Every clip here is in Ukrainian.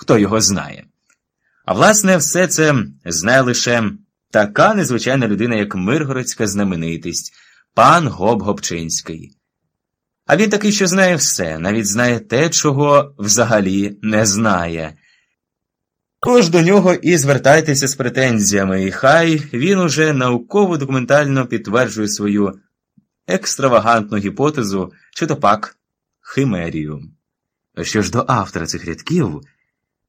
хто його знає. А власне, все це знає лише така незвичайна людина, як Миргородська знаменитість, пан Гоб Гобчинський. А він такий, що знає все, навіть знає те, чого взагалі не знає. Тож до нього і звертайтеся з претензіями, і хай він уже науково документально підтверджує свою екстравагантну гіпотезу, чи то пак химерію. Що ж до автора цих рядків,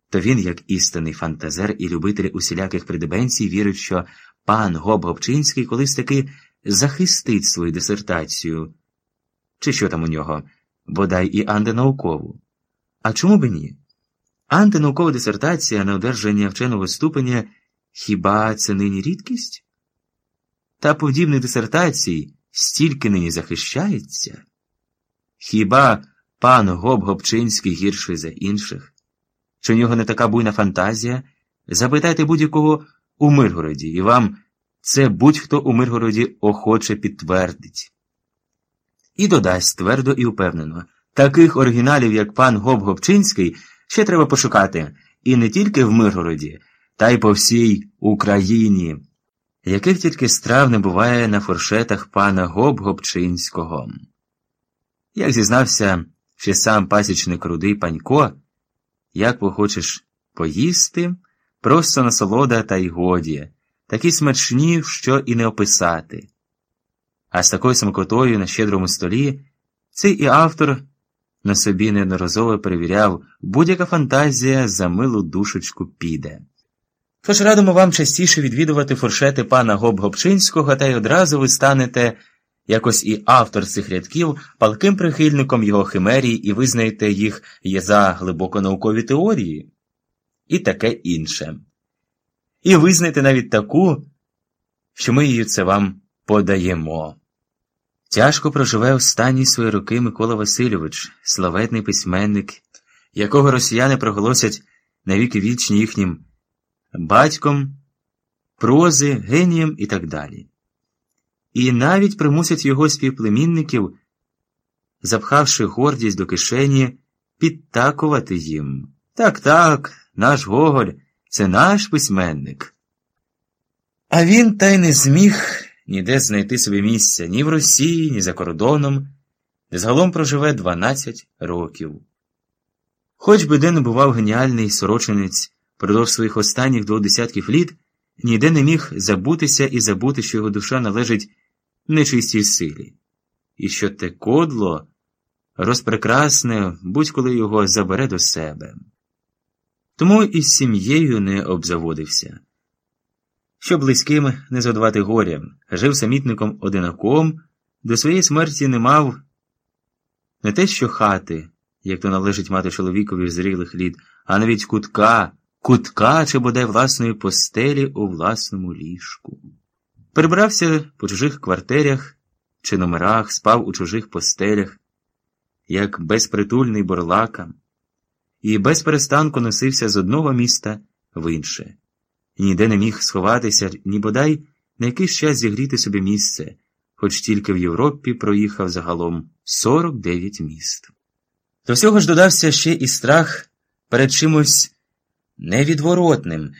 то він, як істинний фантазер і любитель усіляких придебенцій, вірить, що пан Гоб Гобчинський колись таки захистить свою дисертацію, чи що там у нього, бодай і антинаукову. А чому б ні? Антинаукова дисертація на одержання вченого ступеня хіба це нині рідкість? Та подібних дисертацій стільки нині захищається? Хіба пан Гоб Гобчинський гірший за інших? Чи у нього не така буйна фантазія? Запитайте будь-якого у Миргороді, і вам це будь-хто у Миргороді охоче підтвердить. І додасть твердо і впевнено таких оригіналів, як пан Гоб Гобчинський, ще треба пошукати і не тільки в Миргороді, та й по всій Україні, яких тільки страв не буває на фуршетах пана Гоб Гобчинського. Як зізнався ще сам пасічник рудий панько, як похочеш поїсти, просто насолода та й годі, такі смачні, що і не описати. А з такою смакотою на щедрому столі цей і автор на собі неодноразово перевіряв, будь-яка фантазія за милу душечку піде. Тож радимо вам частіше відвідувати фуршети пана Гоб-Гобчинського, та й одразу ви станете, якось і автор цих рядків, палким прихильником його химерії і визнаєте їх є за глибоко наукові теорії, і таке інше. І визнайте навіть таку, що ми її це вам подаємо. Тяжко проживе останні свої роки Микола Васильович, славетний письменник, якого росіяни проголосять навіки вічні їхнім батьком, прози, генієм і так далі. І навіть примусять його співплемінників, запхавши гордість до кишені, підтакувати їм. Так, так, наш Гоголь це наш письменник. А він та й не зміг ніде знайти собі місця ні в Росії, ні за кордоном, де загалом проживе 12 років. Хоч би де не бував геніальний сорочинець продовж своїх останніх двох десятків літ, ніде не міг забутися і забути, що його душа належить нечистій силі, і що те кодло розпрекрасне будь-коли його забере до себе. Тому і з сім'єю не обзаводився. Щоб близьким не задавати горя, жив самітником одинаком, до своєї смерті не мав не те, що хати, як то належить мати чоловікові зрілих літ, а навіть кутка, кутка чи бодай власної постелі у власному ліжку. Перебрався по чужих квартирях чи номерах, спав у чужих постелях, як безпритульний борлака, і без перестанку носився з одного міста в інше і ніде не міг сховатися, ні бодай на якийсь час зігріти собі місце, хоч тільки в Європі проїхав загалом 49 міст. До всього ж додався ще і страх перед чимось невідворотним,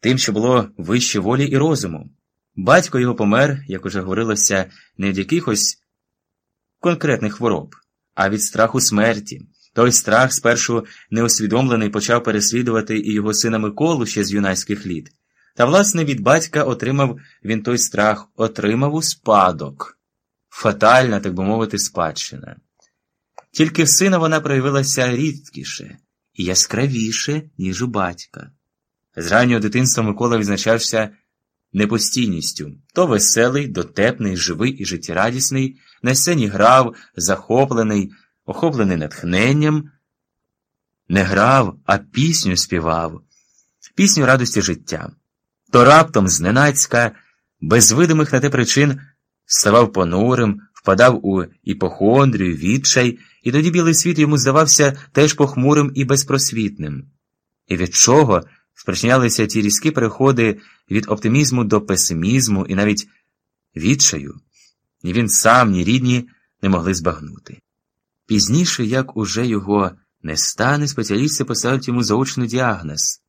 тим, що було вище волі і розуму. Батько його помер, як уже говорилося, не від якихось конкретних хвороб, а від страху смерті. Той страх спершу неусвідомлений почав переслідувати і його сина Миколу ще з юнацьких літ. Та, власне, від батька отримав він той страх, отримав у спадок. Фатальна, так би мовити, спадщина. Тільки в сина вона проявилася рідкіше і яскравіше, ніж у батька. З раннього дитинства Микола відзначався непостійністю. То веселий, дотепний, живий і життєрадісний, на сцені грав, захоплений, охоплений натхненням, не грав, а пісню співав, пісню радості життя. То раптом зненацька, без видимих на те причин, ставав понурим, впадав у іпохондрію, відчай, і тоді білий світ йому здавався теж похмурим і безпросвітним. І від чого спричинялися ті різкі переходи від оптимізму до песимізму і навіть відчаю, ні він сам, ні рідні не могли збагнути. Пізніше, як уже його Не стане спеціалісти поставлять йому заочний діагноз.